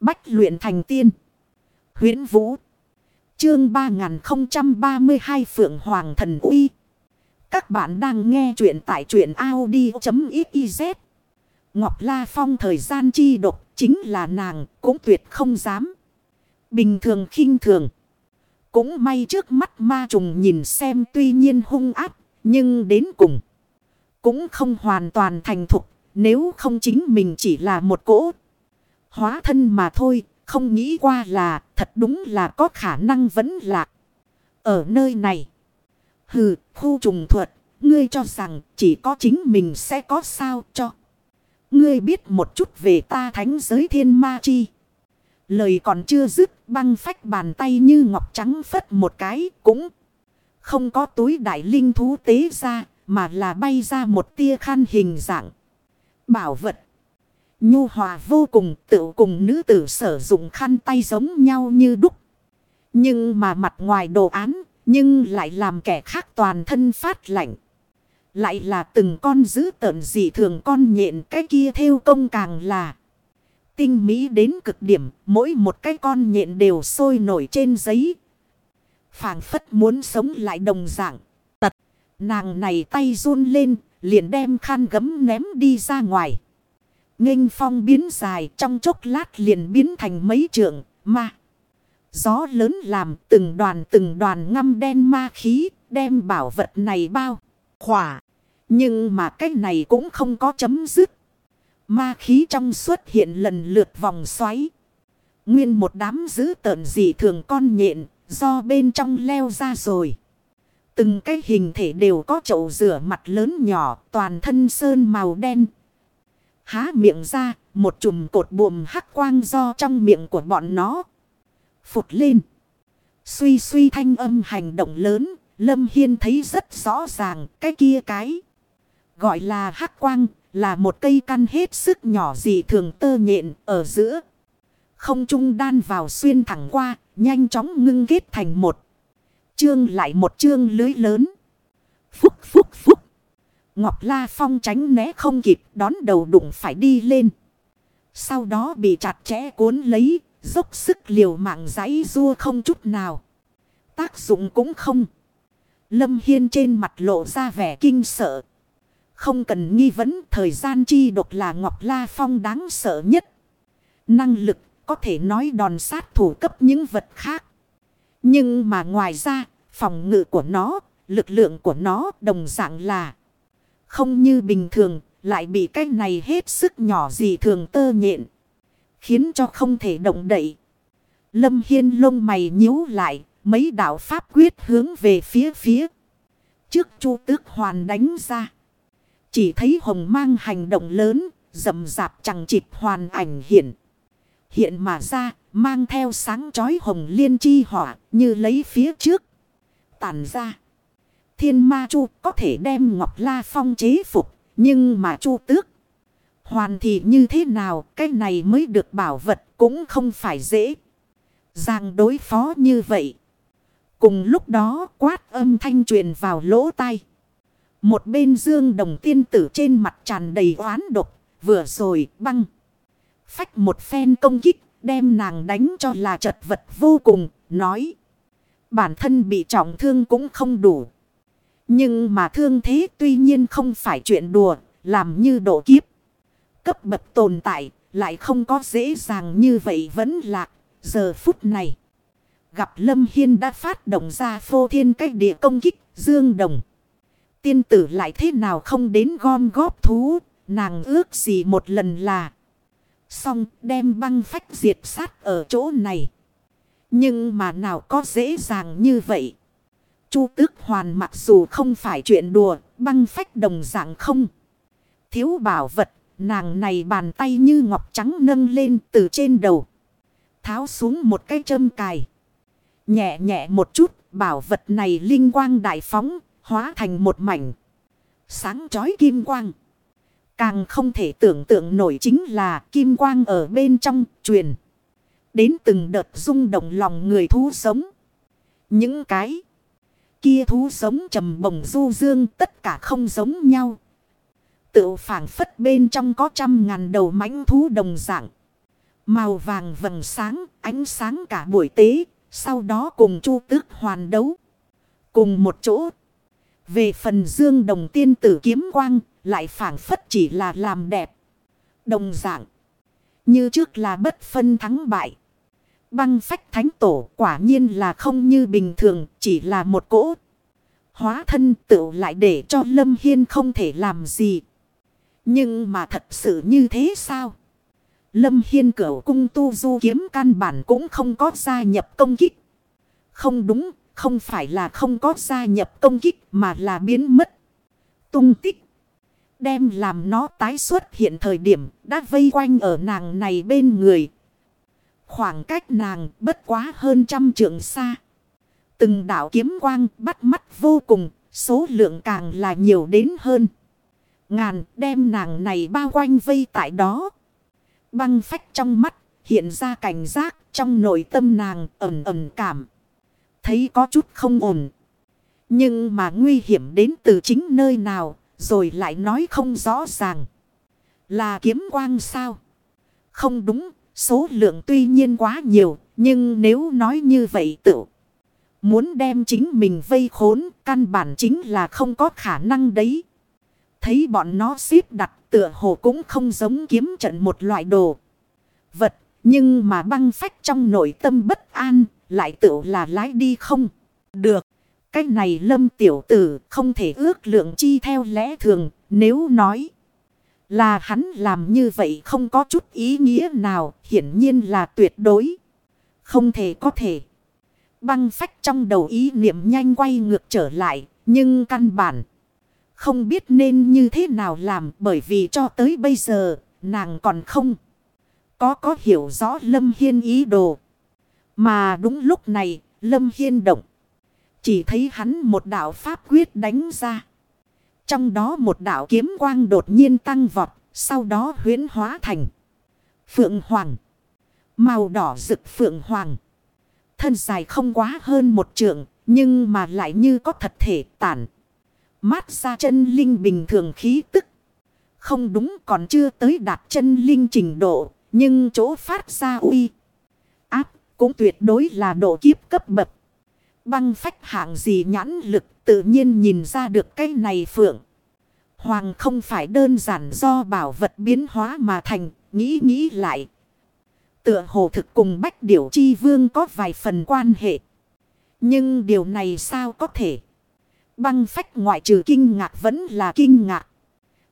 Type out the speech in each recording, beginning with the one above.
Bách luyện thành tiên. huyễn Vũ. Chương 3032 Phượng Hoàng Thần Uy. Các bạn đang nghe truyện tại truyện Audi.xyz. Ngọc La Phong thời gian chi độc chính là nàng cũng tuyệt không dám. Bình thường khinh thường. Cũng may trước mắt ma trùng nhìn xem tuy nhiên hung áp nhưng đến cùng. Cũng không hoàn toàn thành thục nếu không chính mình chỉ là một cỗ. Hóa thân mà thôi không nghĩ qua là thật đúng là có khả năng vẫn lạc. Ở nơi này. Hừ, khu trùng thuật, ngươi cho rằng chỉ có chính mình sẽ có sao cho. Ngươi biết một chút về ta thánh giới thiên ma chi. Lời còn chưa dứt băng phách bàn tay như ngọc trắng phất một cái cũng không có túi đại linh thú tế ra mà là bay ra một tia khăn hình dạng. Bảo vật. Nhu hòa vô cùng tự cùng nữ tử sử dụng khăn tay giống nhau như đúc. Nhưng mà mặt ngoài đồ án, nhưng lại làm kẻ khác toàn thân phát lạnh. Lại là từng con dữ tợn dị thường con nhện, cái kia theo công càng là. Tinh mỹ đến cực điểm, mỗi một cái con nhện đều sôi nổi trên giấy. phảng phất muốn sống lại đồng dạng. Tật, nàng này tay run lên, liền đem khăn gấm ném đi ra ngoài nghênh phong biến dài trong chốc lát liền biến thành mấy trượng, ma. Gió lớn làm từng đoàn từng đoàn ngâm đen ma khí đem bảo vật này bao khỏa. Nhưng mà cái này cũng không có chấm dứt. Ma khí trong xuất hiện lần lượt vòng xoáy. Nguyên một đám giữ tợn dị thường con nhện do bên trong leo ra rồi. Từng cái hình thể đều có chậu rửa mặt lớn nhỏ toàn thân sơn màu đen Há miệng ra, một chùm cột buồm hắc quang do trong miệng của bọn nó. Phụt lên. Suy suy thanh âm hành động lớn, Lâm Hiên thấy rất rõ ràng cái kia cái. Gọi là hắc quang, là một cây căn hết sức nhỏ dị thường tơ nhện ở giữa. Không trung đan vào xuyên thẳng qua, nhanh chóng ngưng kết thành một. Chương lại một chương lưới lớn. Phúc phúc phúc. Ngọc La Phong tránh né không kịp đón đầu đụng phải đi lên. Sau đó bị chặt chẽ cuốn lấy, dốc sức liều mạng giấy rua không chút nào. Tác dụng cũng không. Lâm Hiên trên mặt lộ ra vẻ kinh sợ. Không cần nghi vấn thời gian chi độc là Ngọc La Phong đáng sợ nhất. Năng lực có thể nói đòn sát thủ cấp những vật khác. Nhưng mà ngoài ra, phòng ngự của nó, lực lượng của nó đồng dạng là không như bình thường, lại bị cái này hết sức nhỏ gì thường tơ nhện. Khiến cho không thể động đậy. Lâm Hiên lông mày nhíu lại, mấy đạo pháp quyết hướng về phía phía. Trước chu tước hoàn đánh ra. Chỉ thấy hồng mang hành động lớn, rầm rạp chẳng chịp hoàn ảnh hiện. Hiện mà ra, mang theo sáng chói hồng liên chi hỏa, như lấy phía trước. Tản ra thiên ma chu có thể đem Ngọc La Phong chế phục. Nhưng mà chu tước. Hoàn thì như thế nào, cái này mới được bảo vật cũng không phải dễ. Giang đối phó như vậy. Cùng lúc đó quát âm thanh truyền vào lỗ tai. Một bên dương đồng tiên tử trên mặt tràn đầy oán độc. Vừa rồi băng. Phách một phen công kích. Đem nàng đánh cho là chật vật vô cùng. Nói. Bản thân bị trọng thương cũng không đủ. Nhưng mà thương thế tuy nhiên không phải chuyện đùa, làm như độ kiếp. Cấp bậc tồn tại, lại không có dễ dàng như vậy vẫn lạc. Giờ phút này, gặp Lâm Hiên đã phát động ra phô thiên cách địa công kích, dương đồng. Tiên tử lại thế nào không đến gom góp thú, nàng ước gì một lần là. Xong đem băng phách diệt sát ở chỗ này. Nhưng mà nào có dễ dàng như vậy. Chu tước hoàn mặc dù không phải chuyện đùa, băng phách đồng dạng không. Thiếu bảo vật, nàng này bàn tay như ngọc trắng nâng lên từ trên đầu. Tháo xuống một cái châm cài. Nhẹ nhẹ một chút, bảo vật này linh quang đại phóng, hóa thành một mảnh. Sáng chói kim quang. Càng không thể tưởng tượng nổi chính là kim quang ở bên trong truyền. Đến từng đợt rung động lòng người thú sống. Những cái kia thú sống trầm bồng du dương tất cả không giống nhau. Tự phản phất bên trong có trăm ngàn đầu mãnh thú đồng dạng. Màu vàng vầng sáng, ánh sáng cả buổi tế, sau đó cùng chu tước hoàn đấu. Cùng một chỗ. Về phần dương đồng tiên tử kiếm quang, lại phản phất chỉ là làm đẹp. Đồng dạng. Như trước là bất phân thắng bại. Băng phách thánh tổ quả nhiên là không như bình thường, chỉ là một cỗ. Hóa thân tự lại để cho Lâm Hiên không thể làm gì. Nhưng mà thật sự như thế sao? Lâm Hiên cửu cung tu du kiếm căn bản cũng không có gia nhập công kích. Không đúng, không phải là không có gia nhập công kích mà là biến mất. Tung tích. Đem làm nó tái xuất hiện thời điểm đã vây quanh ở nàng này bên người. Khoảng cách nàng bất quá hơn trăm trượng xa. Từng đảo kiếm quang bắt mắt vô cùng, số lượng càng là nhiều đến hơn. Ngàn đem nàng này bao quanh vây tại đó. Băng phách trong mắt, hiện ra cảnh giác trong nội tâm nàng ẩm ẩm cảm. Thấy có chút không ổn. Nhưng mà nguy hiểm đến từ chính nơi nào, rồi lại nói không rõ ràng. Là kiếm quang sao? Không đúng, số lượng tuy nhiên quá nhiều, nhưng nếu nói như vậy tự. Muốn đem chính mình vây khốn, căn bản chính là không có khả năng đấy. Thấy bọn nó xếp đặt tựa hồ cũng không giống kiếm trận một loại đồ. Vật, nhưng mà băng phách trong nội tâm bất an, lại tự là lái đi không. Được, cái này lâm tiểu tử không thể ước lượng chi theo lẽ thường, nếu nói là hắn làm như vậy không có chút ý nghĩa nào, hiển nhiên là tuyệt đối. Không thể có thể. Băng phách trong đầu ý niệm nhanh quay ngược trở lại, nhưng căn bản. Không biết nên như thế nào làm bởi vì cho tới bây giờ, nàng còn không. Có có hiểu rõ Lâm Hiên ý đồ. Mà đúng lúc này, Lâm Hiên động. Chỉ thấy hắn một đạo pháp quyết đánh ra. Trong đó một đạo kiếm quang đột nhiên tăng vọt, sau đó huyến hóa thành Phượng Hoàng. Màu đỏ rực Phượng Hoàng. Thân dài không quá hơn một trượng, nhưng mà lại như có thật thể tản. Mát ra chân linh bình thường khí tức. Không đúng còn chưa tới đạt chân linh trình độ, nhưng chỗ phát ra uy. Áp cũng tuyệt đối là độ kiếp cấp bậc. Băng phách hạng gì nhãn lực tự nhiên nhìn ra được cái này phượng. Hoàng không phải đơn giản do bảo vật biến hóa mà thành, nghĩ nghĩ lại. Tựa hồ thực cùng bách điểu chi vương có vài phần quan hệ. Nhưng điều này sao có thể? Băng phách ngoại trừ kinh ngạc vẫn là kinh ngạc.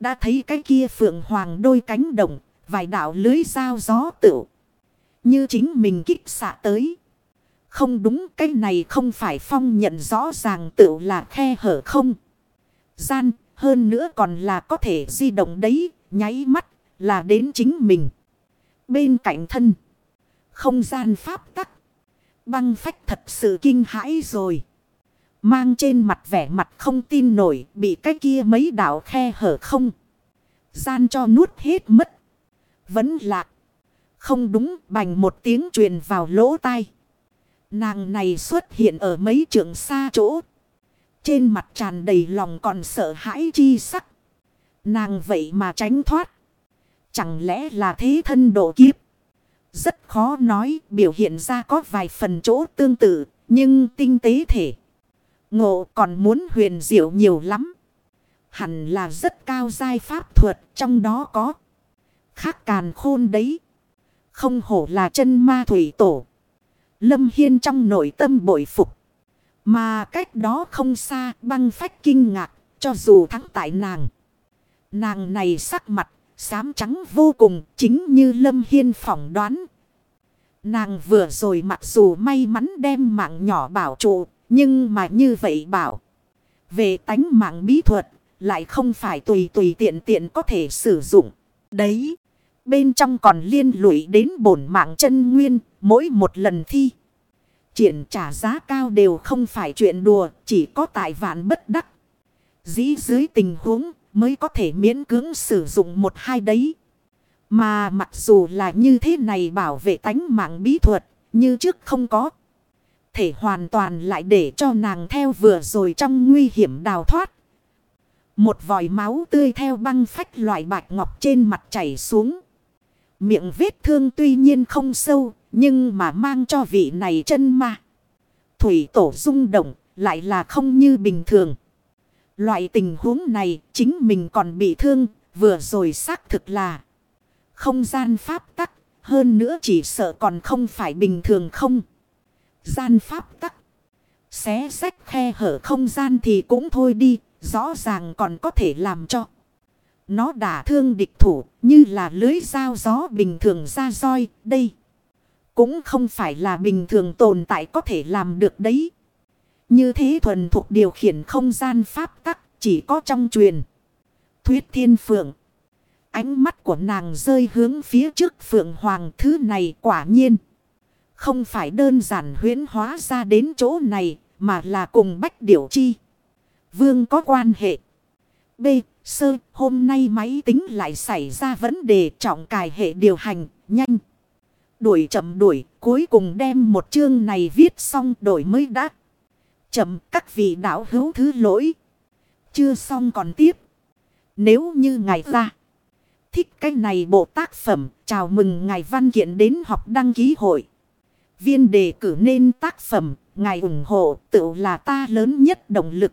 Đã thấy cái kia phượng hoàng đôi cánh đồng, vài đạo lưới dao gió tựu. Như chính mình kích xạ tới. Không đúng cái này không phải phong nhận rõ ràng tự là khe hở không. Gian hơn nữa còn là có thể di động đấy, nháy mắt là đến chính mình. Bên cạnh thân. Không gian pháp tắc. Băng phách thật sự kinh hãi rồi. Mang trên mặt vẻ mặt không tin nổi bị cái kia mấy đảo khe hở không. Gian cho nuốt hết mất. Vẫn lạc. Không đúng bành một tiếng truyền vào lỗ tai. Nàng này xuất hiện ở mấy trường xa chỗ. Trên mặt tràn đầy lòng còn sợ hãi chi sắc. Nàng vậy mà tránh thoát. Chẳng lẽ là thế thân độ kiếp. Rất khó nói, biểu hiện ra có vài phần chỗ tương tự. Nhưng tinh tế thể. Ngộ còn muốn huyền diệu nhiều lắm. Hẳn là rất cao giai pháp thuật, trong đó có. Khác càn khôn đấy. Không hổ là chân ma thủy tổ. Lâm Hiên trong nội tâm bội phục. Mà cách đó không xa, băng phách kinh ngạc, cho dù thắng tại nàng. Nàng này sắc mặt, xám trắng vô cùng, chính như Lâm Hiên phỏng đoán. Nàng vừa rồi mặc dù may mắn đem mạng nhỏ bảo trụ, nhưng mà như vậy bảo. Về tánh mạng bí thuật, lại không phải tùy tùy tiện tiện có thể sử dụng. Đấy. Bên trong còn liên lụy đến bổn mạng chân nguyên, mỗi một lần thi. Triển trả giá cao đều không phải chuyện đùa, chỉ có tại vạn bất đắc. Dĩ dưới tình huống mới có thể miễn cưỡng sử dụng một hai đấy. Mà mặc dù là như thế này bảo vệ tánh mạng bí thuật, như trước không có thể hoàn toàn lại để cho nàng theo vừa rồi trong nguy hiểm đào thoát. Một vòi máu tươi theo băng phách loại bạch ngọc trên mặt chảy xuống. Miệng vết thương tuy nhiên không sâu, nhưng mà mang cho vị này chân ma. Thủy tổ rung động, lại là không như bình thường. Loại tình huống này, chính mình còn bị thương, vừa rồi xác thực là không gian pháp tắc, hơn nữa chỉ sợ còn không phải bình thường không. Gian pháp tắc, xé sách khe hở không gian thì cũng thôi đi, rõ ràng còn có thể làm cho. Nó đả thương địch thủ, như là lưới dao gió bình thường ra roi. Đây cũng không phải là bình thường tồn tại có thể làm được đấy. Như thế thuần thuộc điều khiển không gian pháp tắc, chỉ có trong truyền. Thuyết thiên phượng. Ánh mắt của nàng rơi hướng phía trước phượng hoàng thứ này quả nhiên. Không phải đơn giản huyễn hóa ra đến chỗ này, mà là cùng bách điểu chi. Vương có quan hệ. B. Sơ, hôm nay máy tính lại xảy ra vấn đề trọng cài hệ điều hành, nhanh. Đuổi chậm đuổi, cuối cùng đem một chương này viết xong đổi mới đã. Chậm các vị đạo hữu thứ lỗi. Chưa xong còn tiếp. Nếu như ngài ra thích cái này bộ tác phẩm, chào mừng ngài văn kiện đến học đăng ký hội. Viên đề cử nên tác phẩm, ngài ủng hộ tự là ta lớn nhất động lực.